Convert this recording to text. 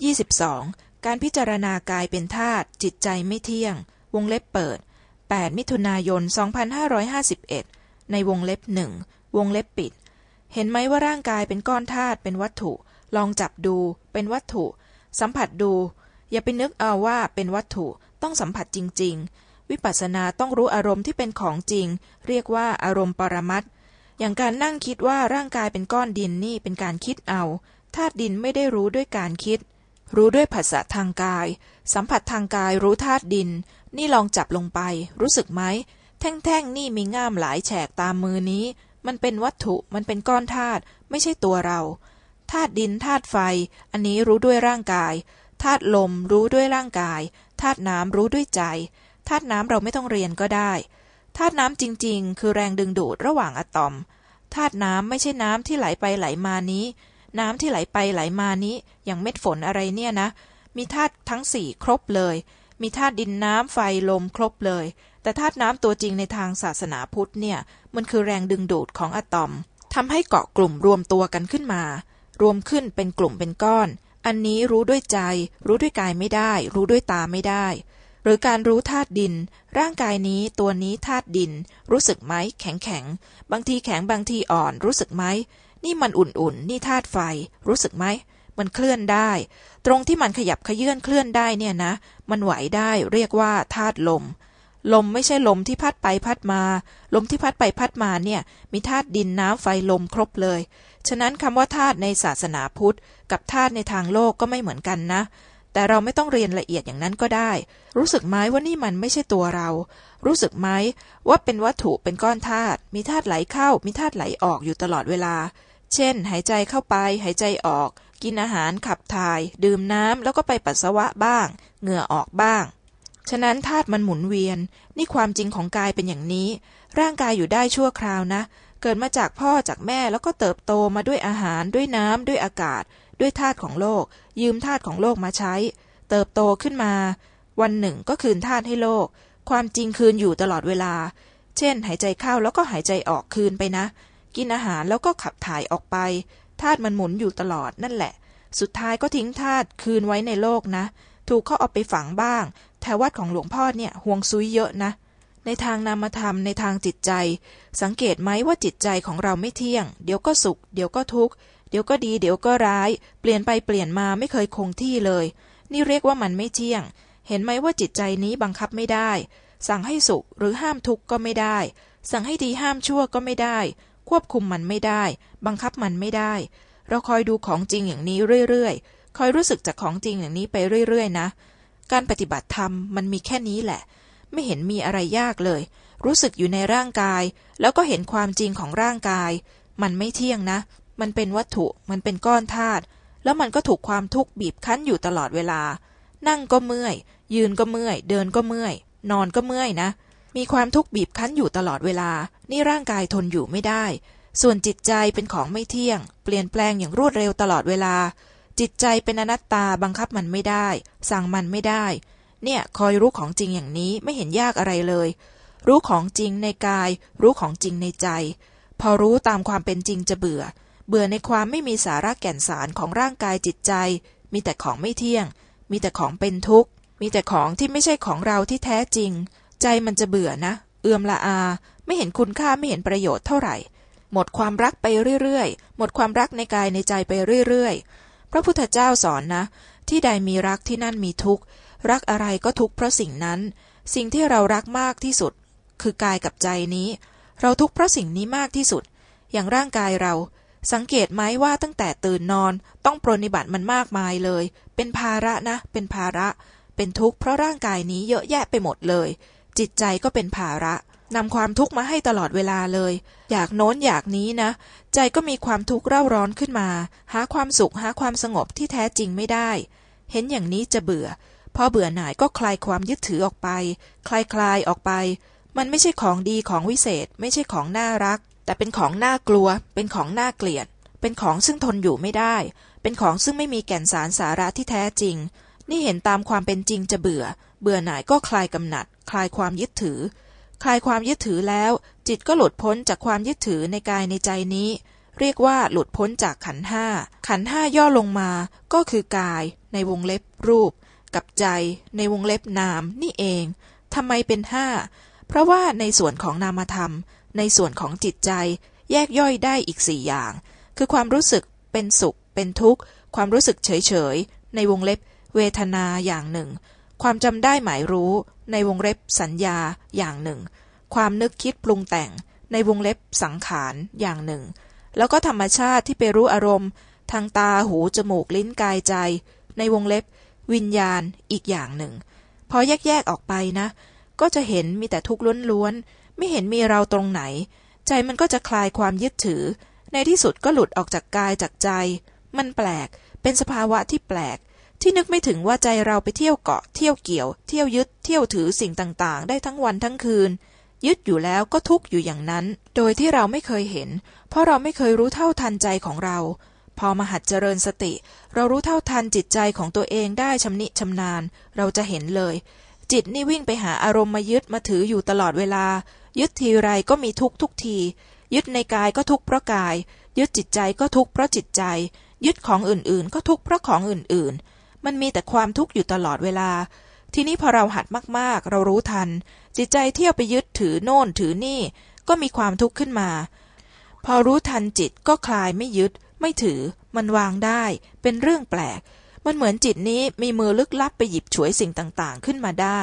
22. การพิจารณากายเป็นธาตุจิตใจไม่เที่ยง วงเล็บเปิด 8 มิถุนายน 2551 ในวงเล็บหนึ่งวงเล็บปิด เห็นไหมว่าร่างกายเป็นก้อนธาตุเป็นวัตถุ ลองจับดู เป็นวัตถุ สัมผัสดู อย่าไปนึกเอาว่าเป็นวัตถุต้องสัมผัสจริง ๆ วิปัสสนาต้องรู้อารมณ์ที่เป็นของจริง เรียกว่าอารมณ์ปรมัตอย่างการนั่งคิดว่าร่างกายเป็นก้อนดินนี่เป็นการคิดเอาธาตุดินไม่ได้รู้ด้วยการคิด รู้ด้วยผัสสะทางกาย สัมผัสทางกายรู้ธาตุดิน นี่ลองจับลงไป รู้สึกไหม แท่งๆ นี่มีง่ามหลายแฉกตามมือนี้ มันเป็นวัตถุ มันเป็นก้อนธาตุ ไม่ใช่ตัวเรา ธาตุดิน ธาตุไฟ อันนี้รู้ด้วยร่างกาย ธาตุลมรู้ด้วยร่างกาย ธาตุน้ำรู้ด้วยใจ ธาตุน้ำเราไม่ต้องเรียนก็ได้ ธาตุน้ำจริง ๆ คือแรงดึงดูดระหว่างอะตอม ธาตุน้ำไม่ใช่น้ำที่ไหลไปไหลมานี้ น้ำที่ไหลไปไหลมานี้ อย่างเม็ดฝนอะไรเนี่ยนะ มีธาตุทั้งสี่ครบเลย มีธาตุดินน้ำไฟลมครบเลย แต่ธาตุน้ำตัวจริงในทางศาสนาพุทธเนี่ย มันคือแรงดึงดูดของอะตอมทำให้เกาะกลุ่มรวมตัวกันขึ้นมา รวมขึ้นเป็นกลุ่มเป็นก้อน อันนี้รู้ด้วยใจ รู้ด้วยกายไม่ได้ รู้ด้วยตาไม่ได้ หรือการรู้ธาตุดิน ร่างกายนี้ตัวนี้ธาตุดิน รู้สึกไหมแข็งแข็ง บางทีแข็งบางทีอ่อน รู้สึกไหม นี่มันอุ่นๆ นี่ธาตุไฟ รู้สึกไหม มันเคลื่อนได้ ตรงที่มันขยับขยื่นเคลื่อนได้เนี่ยนะ มันไหวได้เรียกว่าธาตุลม ลมไม่ใช่ลมที่พัดไปพัดมา ลมที่พัดไปพัดมาเนี่ย มีธาตุดินน้ำไฟลมครบเลย ฉะนั้นคำว่าธาตุในศาสนาพุทธ กับธาตุในทางโลกก็ไม่เหมือนกันนะแต่เราไม่ต้องเรียนละเอียดอย่างนั้นก็ได้ รู้สึกไหมว่านี่มันไม่ใช่ตัวเรา รู้สึกไหมว่าเป็นวัตถุเป็นก้อนธาตุ มีธาตุไหลเข้า มีธาตุไหลออกอยู่ตลอดเวลา เช่น หายใจเข้าไป หายใจออก กินอาหารขับถ่าย ดื่มน้ำแล้วก็ไปปัสสาวะบ้าง เหงื่อออกบ้าง ฉะนั้นธาตุมันหมุนเวียน นี่ความจริงของกายเป็นอย่างนี้ ร่างกายอยู่ได้ชั่วคราวนะ เกิดมาจากพ่อจากแม่แล้วก็เติบโตมาด้วยอาหาร ด้วยน้ำด้วยอากาศ ด้วยธาตุของโลก ยืมธาตุของโลกมาใช้ เติบโตขึ้นมา วันหนึ่งก็คืนธาตุให้โลก ความจริงคืนอยู่ตลอดเวลา เช่น หายใจเข้าแล้วก็หายใจออกคืนไปนะ กินอาหารแล้วก็ขับถ่ายออกไปธาตุมันหมุนอยู่ตลอดนั่นแหละ สุดท้ายก็ทิ้งธาตุคืนไว้ในโลกนะ ถูกเขาเอาไปฝังบ้าง แถววัดของหลวงพ่อเนี่ยห่วงซุยเยอะนะ ในทางนามธรรมในทางจิตใจ สังเกตไหมว่าจิตใจของเราไม่เที่ยง เดี๋ยวก็สุข เดี๋ยวก็ทุกข์ เดี๋ยวก็ดี เดี๋ยวก็ร้าย เปลี่ยนไปเปลี่ยนมาไม่เคยคงที่เลย นี่เรียกว่ามันไม่เที่ยง เห็นไหมว่าจิตใจนี้บังคับไม่ได้ สั่งให้สุขหรือห้ามทุกข์ก็ไม่ได้ สั่งให้ดีห้ามชั่วก็ไม่ได้ ควบคุมมันไม่ได้ บังคับมันไม่ได้ เราคอยดูของจริงอย่างนี้เรื่อยๆ คอยรู้สึกจากของจริงอย่างนี้ไปเรื่อยๆ นะ การปฏิบัติธรรมมันมีแค่นี้แหละ ไม่เห็นมีอะไรยากเลย รู้สึกอยู่ในร่างกาย แล้วก็เห็นความจริงของร่างกาย มันไม่เที่ยงนะ มันเป็นวัตถุ มันเป็นก้อนธาตุ แล้วมันก็ถูกความทุกข์บีบคั้นอยู่ตลอดเวลา นั่งก็เมื่อย ยืนก็เมื่อย เดินก็เมื่อย นอนก็เมื่อยนะ มีความทุกข์บีบคั้นอยู่ตลอดเวลา นี่ร่างกายทนอยู่ไม่ได้ ส่วนจิตใจเป็นของไม่เที่ยง เปลี่ยนแปลงอย่างรวดเร็วตลอดเวลา จิตใจเป็นอนัตตาบังคับมันไม่ได้ สั่งมันไม่ได้ เนี่ยคอยรู้ของจริงอย่างนี้ไม่เห็นยากอะไรเลย รู้ของจริงในกาย รู้ของจริงในใจ พอรู้ตามความเป็นจริงจะเบื่อ เบื่อในความไม่มีสาระแก่นสารของร่างกายจิตใจ มีแต่ของไม่เที่ยง มีแต่ของเป็นทุกข์ มีแต่ของที่ไม่ใช่ของเราที่แท้จริง ใจมันจะเบื่อนะ เอื่อมละอา ไม่เห็นคุณค่าไม่เห็นประโยชน์เท่าไหร่ หมดความรักไปเรื่อยๆ หมดความรักในกายในใจไปเรื่อยๆ พระพุทธเจ้าสอนนะ ที่ใดมีรักที่นั่นมีทุกข์ รักอะไรก็ทุกข์เพราะสิ่งนั้น สิ่งที่เรารักมากที่สุด คือกายกับใจนี้ เราทุกข์เพราะสิ่งนี้มากที่สุด อย่างร่างกายเรา สังเกตไหมว่าตั้งแต่ตื่นนอนต้องปรนิบัติมันมากมายเลย เป็นภาระนะ เป็นภาระ เป็นทุกข์เพราะร่างกายนี้เยอะแยะไปหมดเลย จิตใจก็เป็นภาระนำความทุกข์มาให้ตลอดเวลาเลย อยากโน้นอยากนี้นะ ใจก็มีความทุกข์เร่าร้อนขึ้นมา หาความสุขหาความสงบที่แท้จริงไม่ได้ เห็นอย่างนี้จะเบื่อ พอเบื่อหน่ายก็คลายความยึดถือออกไป คลายคลายออกไป มันไม่ใช่ของดีของวิเศษ ไม่ใช่ของน่ารัก แต่เป็นของน่ากลัว เป็นของน่าเกลียด เป็นของซึ่งทนอยู่ไม่ได้ เป็นของซึ่งไม่มีแก่นสารสาระที่แท้จริง นี่เห็นตามความเป็นจริงจะเบื่อ เบื่อหน่ายก็คลายกำหนัด คลายความยึดถือ คลายความยึดถือแล้ว จิตก็หลุดพ้นจากความยึดถือในกายในใจนี้ เรียกว่าหลุดพ้นจากขันห้า ขันห้าย่อลงมา ก็คือกาย ในวงเล็บรูป กับใจ ในวงเล็บนาม นี่เองทำไมเป็นห้า เพราะว่าในส่วนของนามธรรม ในส่วนของจิตใจ แยกย่อยได้อีกสี่อย่าง คือความรู้สึกเป็นสุข เป็นทุกข์ ความรู้สึกเฉยเฉยในวงเล็บ เวทนาอย่างหนึ่ง ความจำได้หมายรู้ ในวงเล็บสัญญาอย่างหนึ่ง ความนึกคิดปรุงแต่ง ในวงเล็บสังขารอย่างหนึ่ง แล้วก็ธรรมชาติที่ไปรู้อารมณ์ ทางตาหูจมูกลิ้นกายใจ ในวงเล็บ วิญญาณอีกอย่างหนึ่ง พอแยกๆออกไปนะ ก็จะเห็นมีแต่ทุกข์ล้วนๆไม่เห็นมีเราตรงไหน ใจมันก็จะคลายความยึดถือ ในที่สุดก็หลุดออกจากกายจากใจ มันแปลกเป็นสภาวะที่แปลก ที่นึกไม่ถึงว่าใจเราไปเที่ยวเกาะ เที่ยวเกี่ยว เที่ยวยึด เที่ยวถือสิ่งต่างๆ ได้ทั้งวันทั้งคืน ยึดอยู่แล้วก็ทุกข์อยู่อย่างนั้น โดยที่เราไม่เคยเห็น เพราะเราไม่เคยรู้เท่าทันใจของเรา พอมาหัดเจริญสติ เรารู้เท่าทันจิตใจของตัวเองได้ชำนิชำนาญ เราจะเห็นเลย จิตนี่วิ่งไปหาอารมณ์มายึดมาถืออยู่ตลอดเวลา ยึดทีไรก็มีทุกทุกที ยึดในกายก็ทุกเพราะกาย ยึดจิตใจก็ทุกเพราะจิตใจ ยึดของอื่นๆ ก็ทุกเพราะของอื่นๆ มันมีแต่ความทุกข์อยู่ตลอดเวลา ทีนี้พอเราหัดมากๆ เรารู้ทัน จิตใจเที่ยวไปยึดถือโน่นถือนี่ ก็มีความทุกข์ขึ้นมา พอรู้ทันจิตก็คลายไม่ยึด ไม่ถือ มันวางได้ เป็นเรื่องแปลก มันเหมือนจิตนี้มีมือลึกลับไปหยิบฉวยสิ่งต่างๆ ขึ้นมาได้